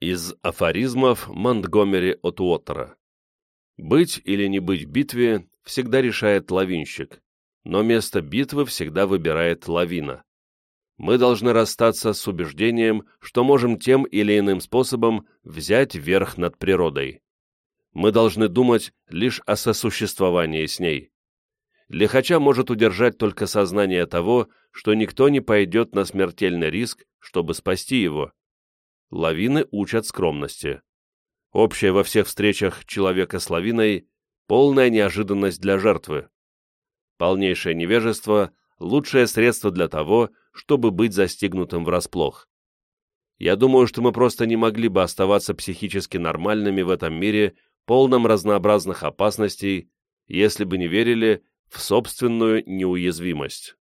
Из афоризмов Монтгомери от Уоттера. Быть или не быть в битве всегда решает лавинщик, но место битвы всегда выбирает лавина. Мы должны расстаться с убеждением, что можем тем или иным способом взять верх над природой. Мы должны думать лишь о сосуществовании с ней. Лихача может удержать только сознание того, что никто не пойдет на смертельный риск, чтобы спасти его. Лавины учат скромности. Общее во всех встречах человека с лавиной – полная неожиданность для жертвы. Полнейшее невежество – лучшее средство для того, чтобы быть застигнутым врасплох. Я думаю, что мы просто не могли бы оставаться психически нормальными в этом мире, полном разнообразных опасностей, если бы не верили в собственную неуязвимость.